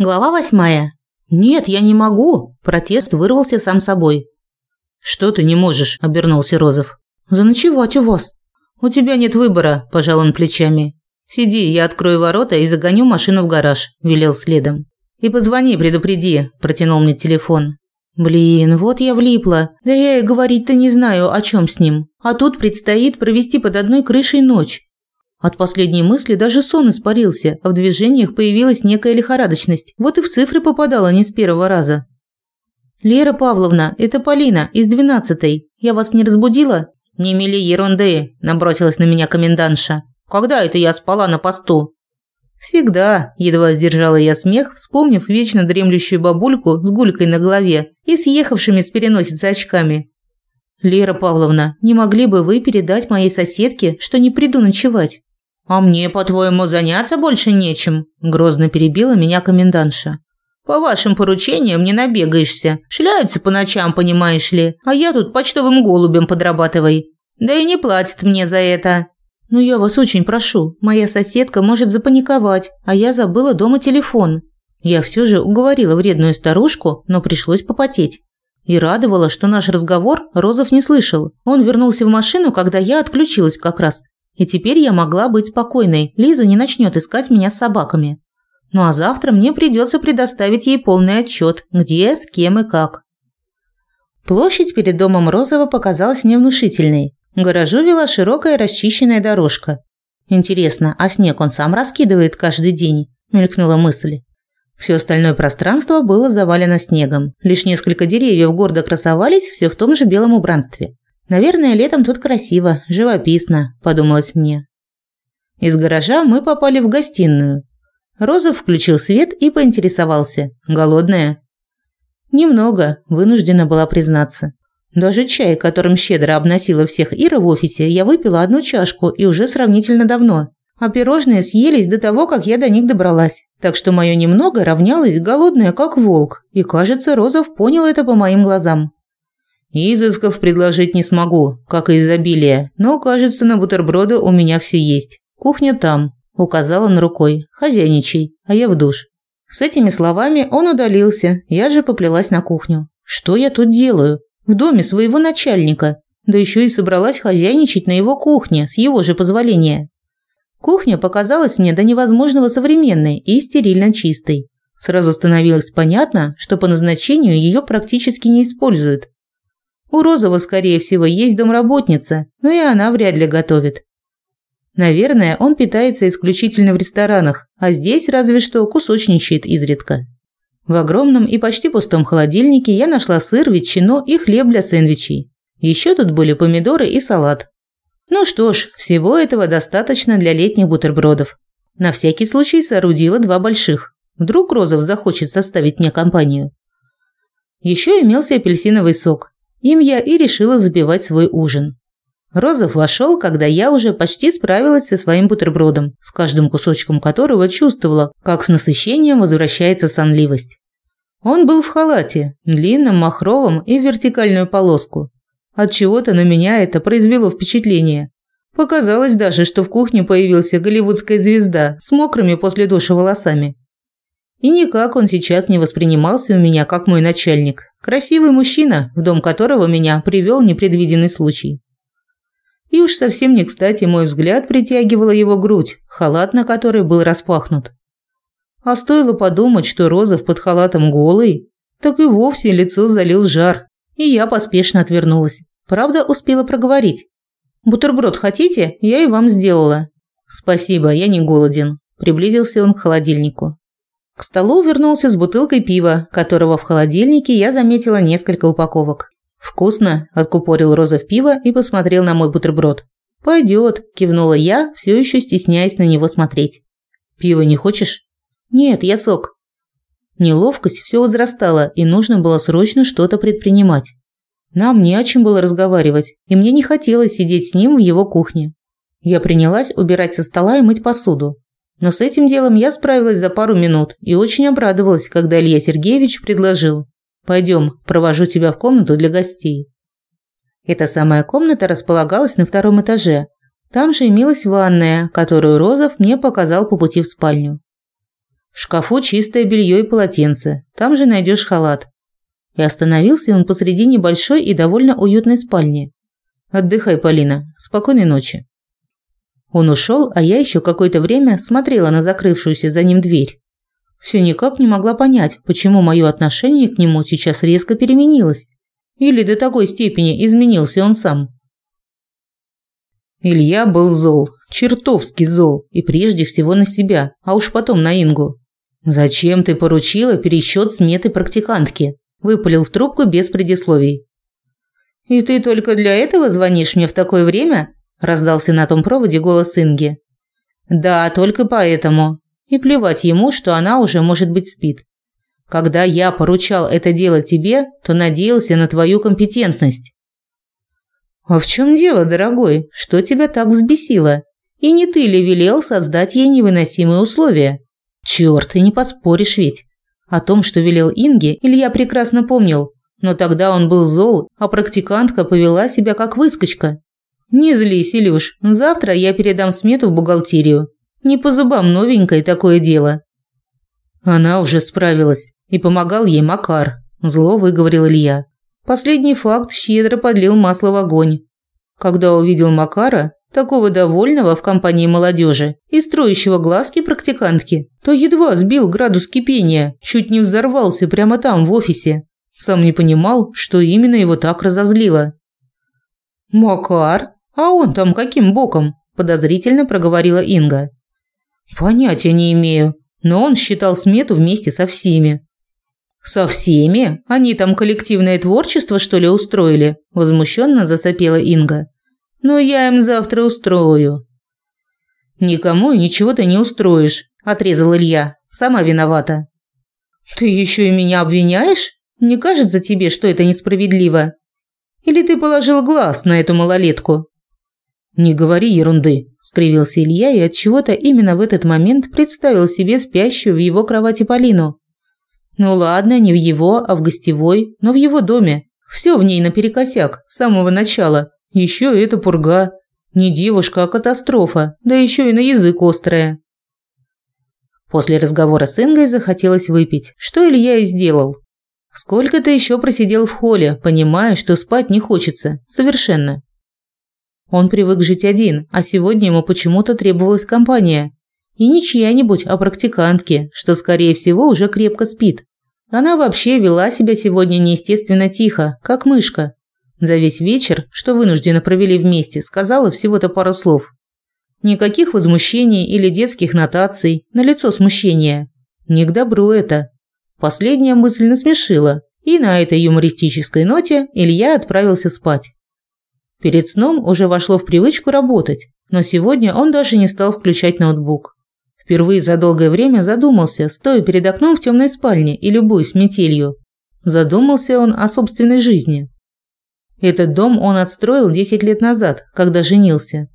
Глава восьмая. «Нет, я не могу!» Протест вырвался сам собой. «Что ты не можешь?» – обернулся Розов. «Заночевать у вас». «У тебя нет выбора», – пожал он плечами. «Сиди, я открою ворота и загоню машину в гараж», – велел следом. «И позвони, предупреди», – протянул мне телефон. Блин, вот я влипла. Да я и говорить-то не знаю, о чем с ним. А тут предстоит провести под одной крышей ночь. От последней мысли даже сон испарился, а в движениях появилась некая лихорадочность. Вот и в цифры попадала не с первого раза. «Лера Павловна, это Полина, из двенадцатой. Я вас не разбудила?» «Не мели ерунды», – набросилась на меня комендантша. «Когда это я спала на посту?» «Всегда», – едва сдержала я смех, вспомнив вечно дремлющую бабульку с гулькой на голове и съехавшими с переносицы очками. «Лера Павловна, не могли бы вы передать моей соседке, что не приду ночевать?» «А мне, по-твоему, заняться больше нечем?» – грозно перебила меня комендантша. «По вашим поручениям не набегаешься. Шляются по ночам, понимаешь ли, а я тут почтовым голубем подрабатывай. Да и не платят мне за это». «Ну я вас очень прошу, моя соседка может запаниковать, а я забыла дома телефон». Я все же уговорила вредную старушку, но пришлось попотеть. И радовало, что наш разговор Розов не слышал. Он вернулся в машину, когда я отключилась как раз, и теперь я могла быть спокойной. Лиза не начнет искать меня с собаками. Ну а завтра мне придется предоставить ей полный отчет, где, с кем и как. Площадь перед домом Розова показалась мне внушительной. К гаражу вела широкая расчищенная дорожка. Интересно, а снег он сам раскидывает каждый день? Мелькнула мысль. Все остальное пространство было завалено снегом. Лишь несколько деревьев гордо красовались все в том же белом убранстве. Наверное, летом тут красиво, живописно, подумалось мне. Из гаража мы попали в гостиную. Розов включил свет и поинтересовался: "Голодная?" Немного, вынуждена была признаться. Даже чай, которым щедро обносила всех Ира в офисе, я выпила одну чашку и уже сравнительно давно. А пирожные съелись до того, как я до них добралась. Так что мое немного равнялось голодная, как волк. И, кажется, Розов понял это по моим глазам. Изысков предложить не смогу, как и изобилие, но, кажется, на бутерброды у меня все есть. Кухня там, указала он рукой. Хозяйничай, а я в душ. С этими словами он удалился, я же поплелась на кухню. Что я тут делаю? В доме своего начальника. Да еще и собралась хозяйничать на его кухне, с его же позволения. Кухня показалась мне до невозможного современной и стерильно чистой. Сразу становилось понятно, что по назначению ее практически не используют. У Розова, скорее всего, есть домработница, но и она вряд ли готовит. Наверное, он питается исключительно в ресторанах, а здесь разве что кусочничает изредка. В огромном и почти пустом холодильнике я нашла сыр, ветчину и хлеб для сэндвичей. Еще тут были помидоры и салат. Ну что ж, всего этого достаточно для летних бутербродов. На всякий случай соорудила два больших. Вдруг Розов захочет составить мне компанию. Еще имелся апельсиновый сок. Им я и решила запивать свой ужин. Розов вошел, когда я уже почти справилась со своим бутербродом, с каждым кусочком которого чувствовала, как с насыщением возвращается сонливость. Он был в халате, длинном, махровом и в вертикальную полоску. От чего-то на меня это произвело впечатление. Показалось даже, что в кухне появился голливудская звезда с мокрыми после душа волосами. И никак он сейчас не воспринимался у меня как мой начальник. Красивый мужчина, в дом которого меня привел непредвиденный случай. И уж совсем не кстати мой взгляд притягивала его грудь, халат на которой был распахнут. А стоило подумать, что Розов под халатом голый, так и вовсе лицо залил жар, и я поспешно отвернулась. Правда, успела проговорить. «Бутерброд хотите? Я и вам сделала». «Спасибо, я не голоден», – приблизился он к холодильнику. К столу вернулся с бутылкой пива, которого в холодильнике я заметила несколько упаковок. «Вкусно», – откупорил Розов пиво и посмотрел на мой бутерброд. «Пойдет», – кивнула я, все еще стесняясь на него смотреть. «Пиво не хочешь?» «Нет, я сок». Неловкость все возрастала, и нужно было срочно что-то предпринимать. Нам не о чем было разговаривать, и мне не хотелось сидеть с ним в его кухне. Я принялась убирать со стола и мыть посуду. Но с этим делом я справилась за пару минут и очень обрадовалась, когда Илья Сергеевич предложил «Пойдем, провожу тебя в комнату для гостей». Эта самая комната располагалась на втором этаже. Там же имелась ванная, которую Розов мне показал по пути в спальню. В шкафу чистое белье и полотенце. Там же найдешь халат. И остановился он посреди небольшой и довольно уютной спальни. Отдыхай, Полина. Спокойной ночи. Он ушел, а я еще какое-то время смотрела на закрывшуюся за ним дверь. Все никак не могла понять, почему мое отношение к нему сейчас резко переменилось. Или до такой степени изменился он сам. Илья был зол, чертовски зол, и прежде всего на себя, а уж потом на Ингу. «Зачем ты поручила пересчет сметы практикантки?» – выпалил в трубку без предисловий. «И ты только для этого звонишь мне в такое время?» – раздался на том проводе голос Инги. «Да, только поэтому. И плевать ему, что она уже, может быть, спит. Когда я поручал это дело тебе, то надеялся на твою компетентность. «А в чем дело, дорогой? Что тебя так взбесило? И не ты ли велел создать ей невыносимые условия?» «Чёрт, и не поспоришь ведь!» О том, что велел Инге, Илья прекрасно помнил, но тогда он был зол, а практикантка повела себя как выскочка. «Не злись, Илюш, завтра я передам смету в бухгалтерию. Не по зубам новенькое такое дело». Она уже справилась, и помогал ей Макар, зло выговорил Илья. Последний факт щедро подлил масло в огонь. Когда увидел Макара, такого довольного в компании молодежи и строящего глазки практикантки, то едва сбил градус кипения, чуть не взорвался прямо там, в офисе. Сам не понимал, что именно его так разозлило. «Макар? А он там каким боком?» – подозрительно проговорила Инга. «Понятия не имею, но он считал смету вместе со всеми. «Со всеми? Они там коллективное творчество, что ли, устроили?» – возмущенно засопела Инга. «Но я им завтра устрою». «Никому и ничего ты не устроишь», – отрезал Илья. «Сама виновата». «Ты еще и меня обвиняешь? Не кажется тебе, что это несправедливо? Или ты положил глаз на эту малолетку?» «Не говори ерунды», – скривился Илья и от чего то именно в этот момент представил себе спящую в его кровати Полину. Ну ладно, не в его, а в гостевой, но в его доме. Все в ней наперекосяк, с самого начала. Еще и эта пурга. Не девушка, а катастрофа, да еще и на язык острая. После разговора с Ингой захотелось выпить, что Илья и сделал. Сколько ты еще просидел в холле, понимая, что спать не хочется, совершенно. Он привык жить один, а сегодня ему почему-то требовалась компания. И не чья-нибудь, а практикантки, что, скорее всего, уже крепко спит. Она вообще вела себя сегодня неестественно тихо, как мышка. За весь вечер, что вынужденно провели вместе, сказала всего-то пару слов. Никаких возмущений или детских нотаций, на лицо смущение. Не к добру это. Последняя мысль насмешила, и на этой юмористической ноте Илья отправился спать. Перед сном уже вошло в привычку работать, но сегодня он даже не стал включать ноутбук. Впервые за долгое время задумался, стоя перед окном в темной спальне и любуясь метелью. Задумался он о собственной жизни. Этот дом он отстроил 10 лет назад, когда женился.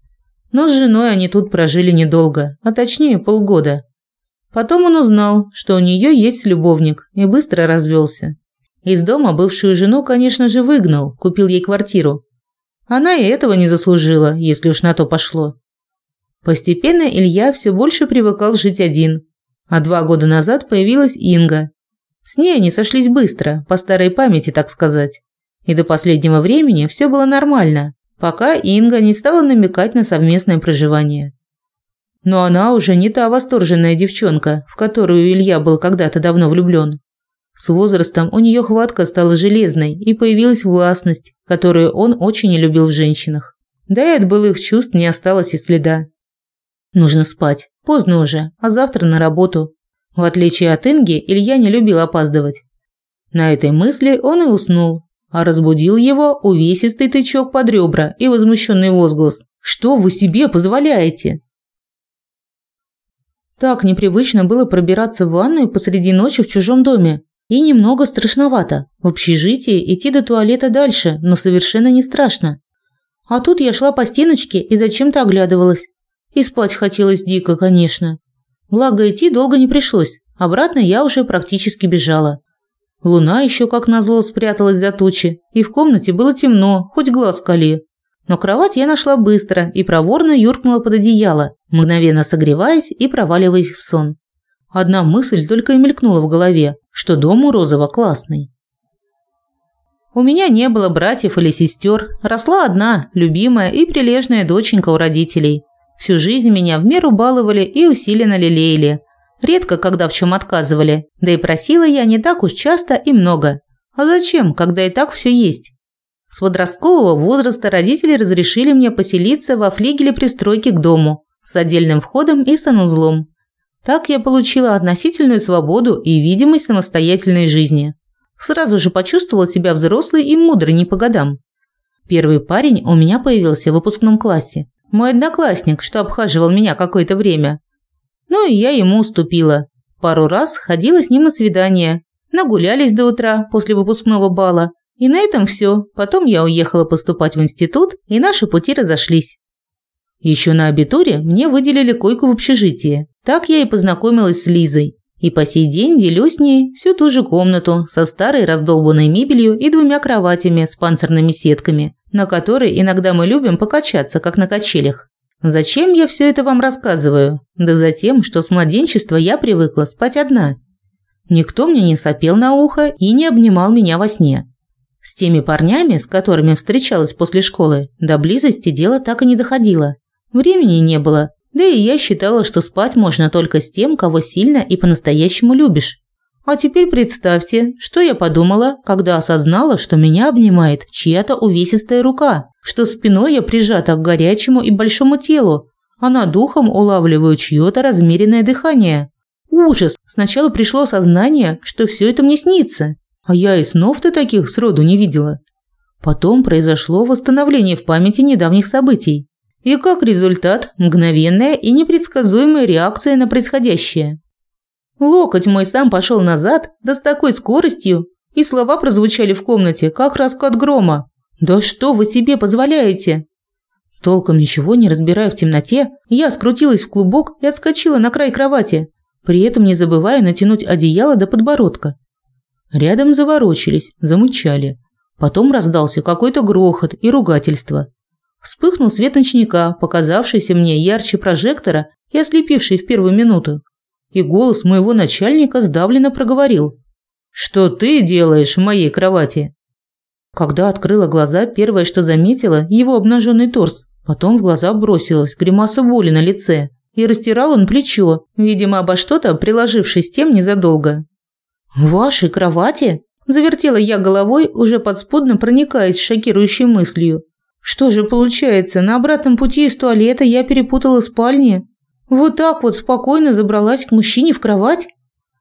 Но с женой они тут прожили недолго, а точнее полгода. Потом он узнал, что у нее есть любовник, и быстро развелся. Из дома бывшую жену, конечно же, выгнал, купил ей квартиру. Она и этого не заслужила, если уж на то пошло. Постепенно Илья все больше привыкал жить один. А два года назад появилась Инга. С ней они сошлись быстро, по старой памяти, так сказать. И до последнего времени все было нормально, пока Инга не стала намекать на совместное проживание. Но она уже не та восторженная девчонка, в которую Илья был когда-то давно влюблен. С возрастом у нее хватка стала железной и появилась властность, которую он очень не любил в женщинах. Да и от былых чувств не осталось и следа. Нужно спать. Поздно уже, а завтра на работу. В отличие от Инги, Илья не любил опаздывать. На этой мысли он и уснул, а разбудил его увесистый тычок под ребра и возмущенный возглас. «Что вы себе позволяете?» Так непривычно было пробираться в ванную посреди ночи в чужом доме. И немного страшновато. В общежитии идти до туалета дальше, но совершенно не страшно. А тут я шла по стеночке и зачем-то оглядывалась. И спать хотелось дико, конечно. Благо идти долго не пришлось. Обратно я уже практически бежала. Луна еще как назло спряталась за тучи, и в комнате было темно, хоть глаз кали. Но кровать я нашла быстро и проворно юркнула под одеяло, мгновенно согреваясь и проваливаясь в сон. Одна мысль только и мелькнула в голове, что дом у Розова классный. У меня не было братьев или сестер, росла одна, любимая и прилежная доченька у родителей. Всю жизнь меня в меру баловали и усиленно лелеяли. Редко когда в чем отказывали, да и просила я не так уж часто и много. А зачем, когда и так все есть? С подросткового возраста родители разрешили мне поселиться во флигеле пристройки к дому с отдельным входом и санузлом. Так я получила относительную свободу и видимость самостоятельной жизни. Сразу же почувствовала себя взрослой и мудрой не по годам. Первый парень у меня появился в выпускном классе. Мой одноклассник, что обхаживал меня какое-то время. Ну и я ему уступила. Пару раз ходила с ним на свидание. Нагулялись до утра после выпускного бала. И на этом все. Потом я уехала поступать в институт, и наши пути разошлись. Еще на абитуре мне выделили койку в общежитии. Так я и познакомилась с Лизой. И по сей день делю с ней всю ту же комнату со старой раздолбанной мебелью и двумя кроватями с панцирными сетками, на которой иногда мы любим покачаться, как на качелях. Зачем я все это вам рассказываю? Да за тем, что с младенчества я привыкла спать одна. Никто мне не сопел на ухо и не обнимал меня во сне. С теми парнями, с которыми встречалась после школы, до близости дело так и не доходило. Времени не было, да и я считала, что спать можно только с тем, кого сильно и по-настоящему любишь. А теперь представьте, что я подумала, когда осознала, что меня обнимает чья-то увесистая рука, что спиной я прижата к горячему и большому телу, а над духом улавливаю чьё-то размеренное дыхание. Ужас! Сначала пришло осознание, что все это мне снится, а я и снов-то таких сроду не видела. Потом произошло восстановление в памяти недавних событий. И как результат – мгновенная и непредсказуемая реакция на происходящее. Локоть мой сам пошел назад, да с такой скоростью, и слова прозвучали в комнате, как раскат грома. «Да что вы себе позволяете?» Толком ничего не разбирая в темноте, я скрутилась в клубок и отскочила на край кровати, при этом не забывая натянуть одеяло до подбородка. Рядом заворочились, замычали. Потом раздался какой-то грохот и ругательство. Вспыхнул свет ночника, показавшийся мне ярче прожектора и ослепивший в первую минуту. И голос моего начальника сдавленно проговорил. «Что ты делаешь в моей кровати?» Когда открыла глаза, первое, что заметила – его обнаженный торс. Потом в глаза бросилась гримаса боли на лице. И растирал он плечо, видимо, обо что-то, приложившись тем незадолго. «В вашей кровати?» – завертела я головой, уже подспудно проникаясь шокирующей мыслью. Что же получается, на обратном пути из туалета я перепутала спальни? Вот так вот спокойно забралась к мужчине в кровать?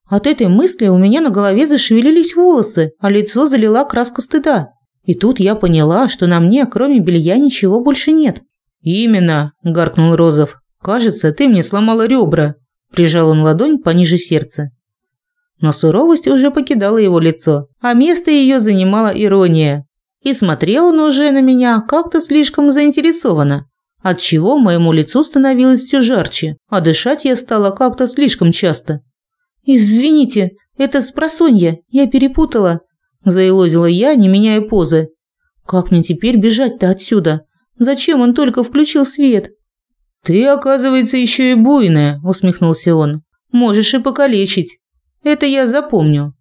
От этой мысли у меня на голове зашевелились волосы, а лицо залила краска стыда. И тут я поняла, что на мне, кроме белья, ничего больше нет. «Именно», – гаркнул Розов. «Кажется, ты мне сломала ребра». Прижал он ладонь пониже сердца. Но суровость уже покидала его лицо, а место ее занимала ирония. И смотрел он уже на меня как-то слишком заинтересованно, отчего моему лицу становилось все жарче, а дышать я стала как-то слишком часто. «Извините, это спросонья, я перепутала», – заилозила я, не меняя позы. «Как мне теперь бежать-то отсюда? Зачем он только включил свет?» «Ты, оказывается, еще и буйная», – усмехнулся он. «Можешь и покалечить. Это я запомню».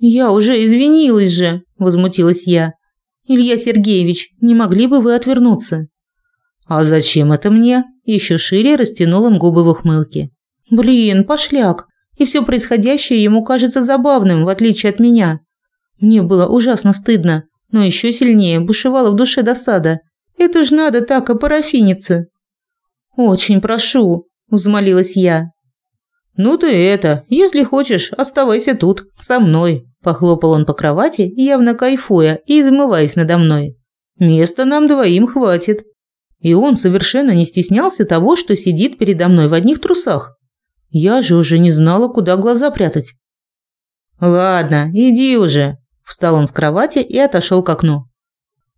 «Я уже извинилась же», – возмутилась я. Илья Сергеевич, не могли бы вы отвернуться? А зачем это мне? Еще шире растянул он губы в ухмылке. Блин, пошляк. И все происходящее ему кажется забавным, в отличие от меня. Мне было ужасно стыдно, но еще сильнее бушевала в душе досада. Это ж надо так опарафиниться. Очень прошу, взмолилась я. Ну ты это, если хочешь, оставайся тут, со мной, Похлопал он по кровати, явно кайфуя и измываясь надо мной. Места нам двоим хватит. И он совершенно не стеснялся того, что сидит передо мной в одних трусах. Я же уже не знала, куда глаза прятать. Ладно, иди уже, встал он с кровати и отошел к окну.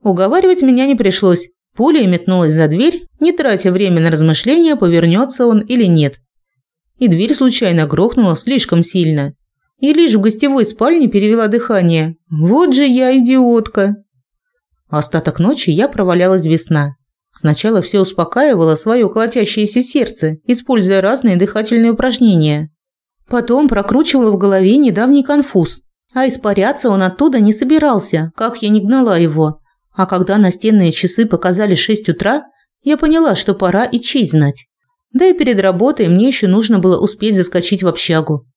Уговаривать меня не пришлось. Пуля метнулась за дверь, не тратя время на размышления, повернется он или нет. И дверь случайно грохнула слишком сильно и лишь в гостевой спальне перевела дыхание. Вот же я идиотка. Остаток ночи я провалялась без сна. Сначала все успокаивало свое колотящееся сердце, используя разные дыхательные упражнения. Потом прокручивала в голове недавний конфуз. А испаряться он оттуда не собирался, как я не гнала его. А когда настенные часы показали 6 утра, я поняла, что пора и честь знать. Да и перед работой мне еще нужно было успеть заскочить в общагу.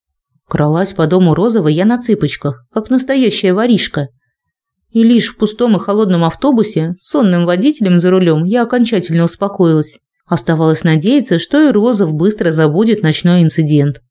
Кралась по дому Розовой я на цыпочках, как настоящая воришка. И лишь в пустом и холодном автобусе с сонным водителем за рулем я окончательно успокоилась. Оставалось надеяться, что и Розов быстро забудет ночной инцидент.